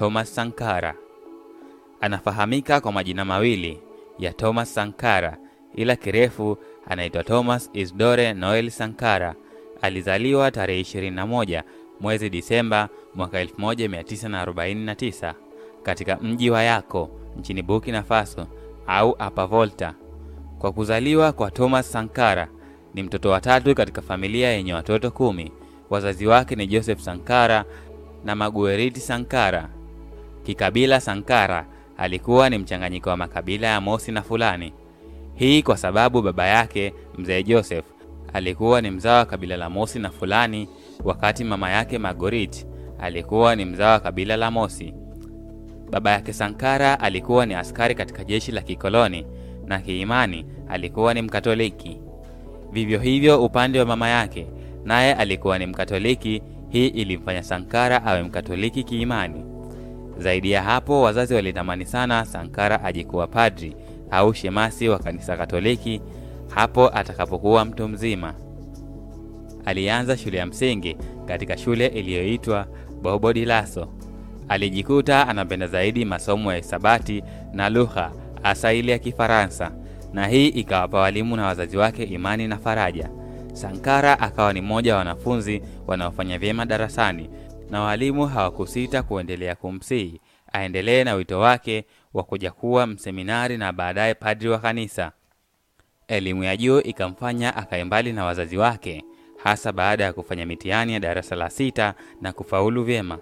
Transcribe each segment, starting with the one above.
Thomas Sankara. Anafahamika kwa majina mawili ya Thomas Sankara, ila kirefu anaitwa Thomas Isidore Noel Sankara. Alizaliwa tarehe 21 mwezi Disemba mwaka 1949 katika mji wa Yako nchini Burkina Faso au Apa Volta. Kwa kuzaliwa kwa Thomas Sankara, ni mtoto wa tatu katika familia yenye watoto kumi. Wazazi wake ni Joseph Sankara na Magueriti Sankara. Kikabila, Sankara alikuwa ni mchanganyiko wa makabila ya Mosi na Fulani. Hii kwa sababu baba yake mzee Joseph alikuwa ni mzao wa kabila la Mosi na Fulani, wakati mama yake Margaret alikuwa ni mzao wa kabila la Mosi. Baba yake Sankara alikuwa ni askari katika jeshi la kikoloni na kiimani alikuwa ni Mkatoliki. Vivyo hivyo upande wa mama yake naye alikuwa ni Mkatoliki. Hii ilimfanya Sankara awe Mkatoliki kiimani. Zaidi ya hapo, wazazi walitamani sana Sankara ajikuwa padri au shemasi wa kanisa Katoliki hapo atakapokuwa mtu mzima. Alianza shule ya msingi katika shule iliyoitwa Bobo Laso. Alijikuta anapenda zaidi masomo ya hisabati na lugha hasa ile ya Kifaransa, na hii ikawapa walimu na wazazi wake imani na faraja. Sankara akawa ni mmoja wa wanafunzi wanaofanya vyema darasani na walimu hawakusita kuendelea kumsihi aendelee na wito wake wa kuja kuwa mseminari na baadaye padri wa kanisa. Elimu ya juu ikamfanya akae mbali na wazazi wake, hasa baada ya kufanya mitihani ya darasa la sita na kufaulu vyema.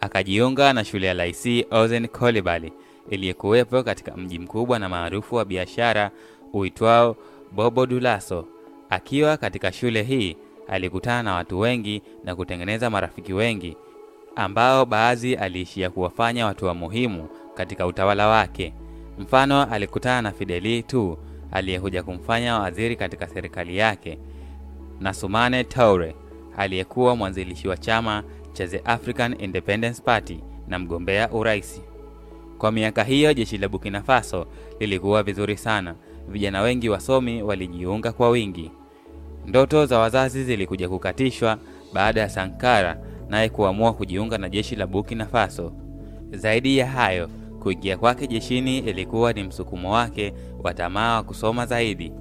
Akajiunga na shule ya lic Ozen Coulibaly iliyekuwepo katika mji mkubwa na maarufu wa biashara uitwao Bobo Dulaso. Akiwa katika shule hii alikutana na watu wengi na kutengeneza marafiki wengi ambao baadhi aliishia kuwafanya watu wa muhimu katika utawala wake. Mfano, alikutana na Fideli tu aliyekuja kumfanya waziri katika serikali yake na Sumane Taure aliyekuwa mwanzilishi wa chama cha The African Independence Party na mgombea uraisi Kwa miaka hiyo jeshi la Burkina Faso lilikuwa vizuri sana, vijana wengi wasomi walijiunga kwa wingi. Ndoto za wazazi zilikuja kukatishwa baada ya Sankara naye kuamua kujiunga na jeshi la Burkina Faso. Zaidi ya hayo, kuingia kwake jeshini ilikuwa ni msukumo wake wa tamaa wa kusoma zaidi.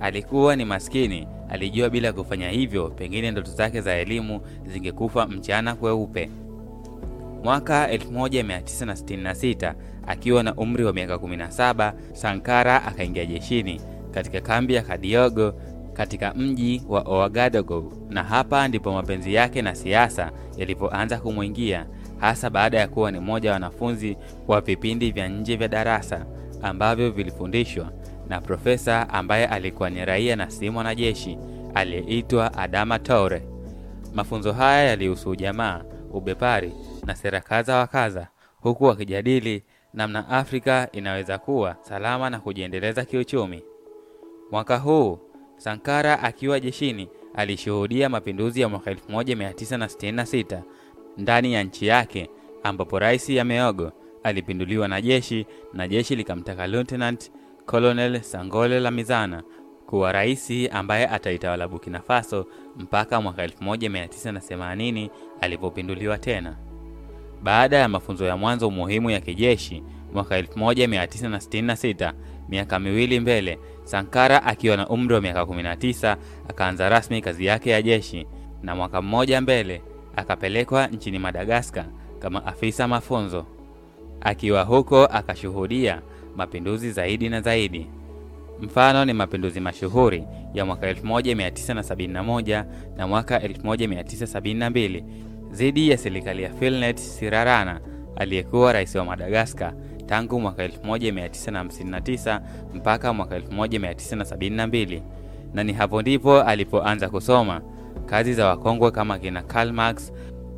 Alikuwa ni maskini, alijua bila kufanya hivyo pengine ndoto zake za elimu zingekufa mchana kweupe. Mwaka 1966 akiwa na umri wa miaka 17, Sankara akaingia jeshini katika kambi ya Kadiogo katika mji wa Ouagadougou, na hapa ndipo mapenzi yake na siasa yalipoanza kumwingia, hasa baada ya kuwa ni mmoja wa wanafunzi wa vipindi vya nje vya darasa ambavyo vilifundishwa na profesa ambaye alikuwa ni raia na si mwanajeshi aliyeitwa Adama Toure. Mafunzo haya yalihusu ujamaa, ubepari na sera kadha wa kadha, huku wakijadili namna Afrika inaweza kuwa salama na kujiendeleza kiuchumi. Mwaka huu Sankara akiwa jeshini alishuhudia mapinduzi ya mwaka 1966 ndani ya nchi yake ambapo rais Yameogo alipinduliwa na jeshi na jeshi likamtaka Lieutenant Colonel Sangole la mizana kuwa rais ambaye ataitawala Burkina Faso mpaka mwaka 1980 alipopinduliwa tena. Baada ya mafunzo ya mwanzo muhimu ya kijeshi mwaka 1966, miaka miwili mbele, Sankara akiwa na umri wa miaka 19 akaanza rasmi kazi yake ya jeshi, na mwaka mmoja mbele akapelekwa nchini Madagaskar kama afisa mafunzo. Akiwa huko akashuhudia mapinduzi zaidi na zaidi. Mfano ni mapinduzi mashuhuri ya mwaka 1971 na mwaka 1972 dhidi ya serikali ya Filnet Sirarana aliyekuwa rais wa Madagaskar tangu mwaka 1959 mpaka mwaka 1972, na ni hapo ndipo alipoanza kusoma kazi za wakongwe kama kina Karl Marx,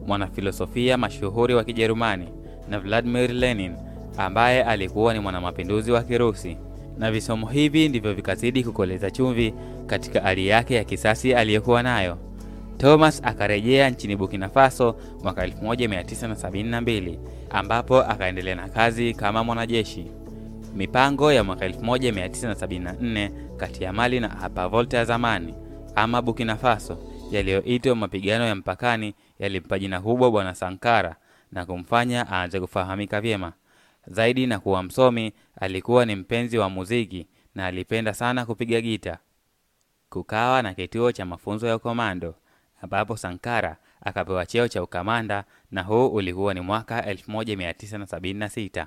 mwanafilosofia mashuhuri wa Kijerumani, na Vladimir Lenin ambaye alikuwa ni mwanamapinduzi wa Kirusi. Na visomo hivi ndivyo vikazidi kukoleza chumvi katika hali yake ya kisasi aliyokuwa nayo. Thomas akarejea nchini Burkina Faso mwaka 1972 ambapo akaendelea na kazi kama mwanajeshi. Mipango ya mwaka 1974 kati ya Mali na Upper Volta ya zamani ama Burkina Faso yaliyoitwa mapigano ya mpakani yalimpa jina kubwa Bwana Sankara na kumfanya aanze kufahamika vyema zaidi na kuwa msomi. Alikuwa ni mpenzi wa muziki na alipenda sana kupiga gita. Kukawa na kituo cha mafunzo ya ukomando ambapo Sankara akapewa cheo cha ukamanda na huu ulikuwa ni mwaka 1976.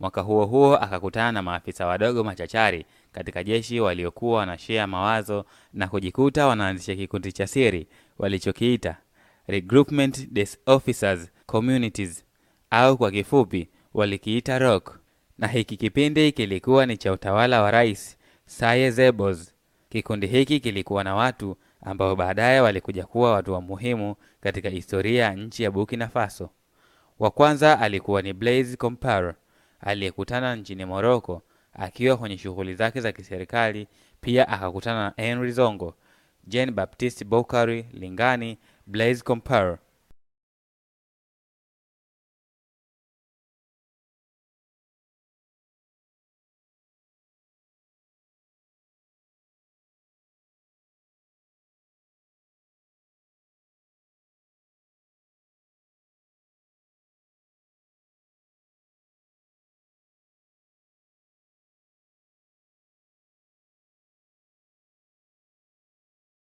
Mwaka huo huo akakutana na maafisa wadogo machachari katika jeshi waliokuwa wanashea mawazo na kujikuta wanaanzisha kikundi cha siri walichokiita Regroupement des Officers Communities au kwa kifupi walikiita ROC, na hiki kipindi kilikuwa ni cha utawala wa Rais Saye Zebos. Kikundi hiki kilikuwa na watu ambao baadaye walikuja kuwa watu wa muhimu katika historia ya nchi ya Burkina Faso. Wa kwanza alikuwa ni Blaise Compaore aliyekutana nchini Morocco akiwa kwenye shughuli zake za kiserikali. Pia akakutana na Henry Zongo, Jean Baptiste Bokari Lingani, Blaise Compaore